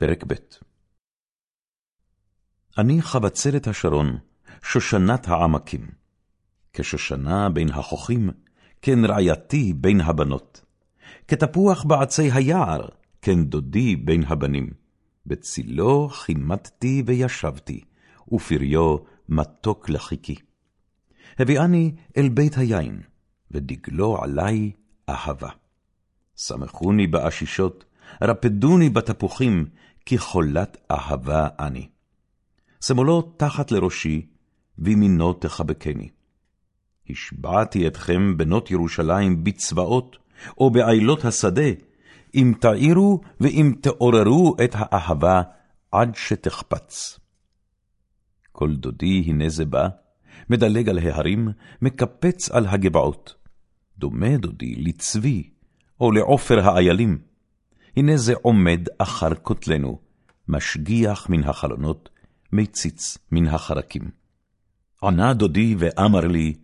פרק ב' אני חבצלת השרון, שושנת העמקים. כשושנה בין החוכים, כן רעייתי בין הבנות. כתפוח בעצי היער, כן דודי בין הבנים. בצילו חימדתי וישבתי, ופריו מתוק לחיכי. הביאני אל בית היין, ודגלו עלי אהבה. שמחוני באשישות, רפדוני בתפוחים, כי חולת אהבה אני. שמאלו תחת לראשי, וימינו תחבקני. השבעתי אתכם, בנות ירושלים, בצבאות, או בעילות השדה, אם תעירו ואם תעוררו את האהבה עד שתחפץ. כל דודי הנה זה בא, מדלג על ההרים, מקפץ על הגבעות. דומה דודי לצבי, או לעופר האיילים. הנה זה עומד אחר כותלנו, משגיח מן החלונות, מציץ מן החרקים. ענה דודי ואמר לי,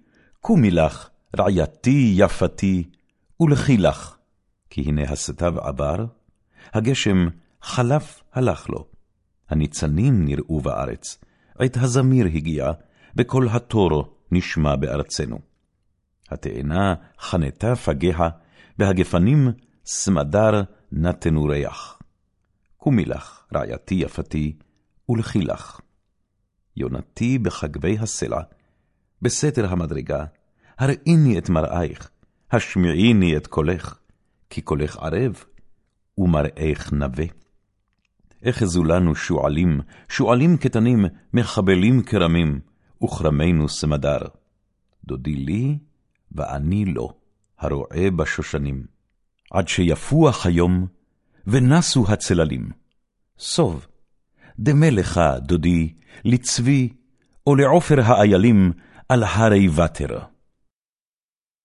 קומי לך, רעייתי יפתי, ולכי לך, כי הנה הסתיו עבר, הגשם חלף הלך לו, הניצנים נראו בארץ, עת הזמיר הגיע, וקול התורו נשמע בארצנו. התאנה חנתה פגיה, והגפנים סמדר נתנו ריח. קומי לך, רעייתי יפתי, ולכי לך. יונתי בחגבי הסלע, בסתר המדרגה, הראיני את מראייך, השמיעיני את קולך, כי קולך ערב, ומראייך נווה. אחזו לנו שועלים, שועלים קטנים, מחבלים כרמים, וכרמנו סמדר. דודי לי, ואני לו, הרועה בשושנים. עד שיפוח היום, ונסו הצללים. סוב, דמה לך, דודי, לצבי, או לעופר האיילים, על הרי ותר.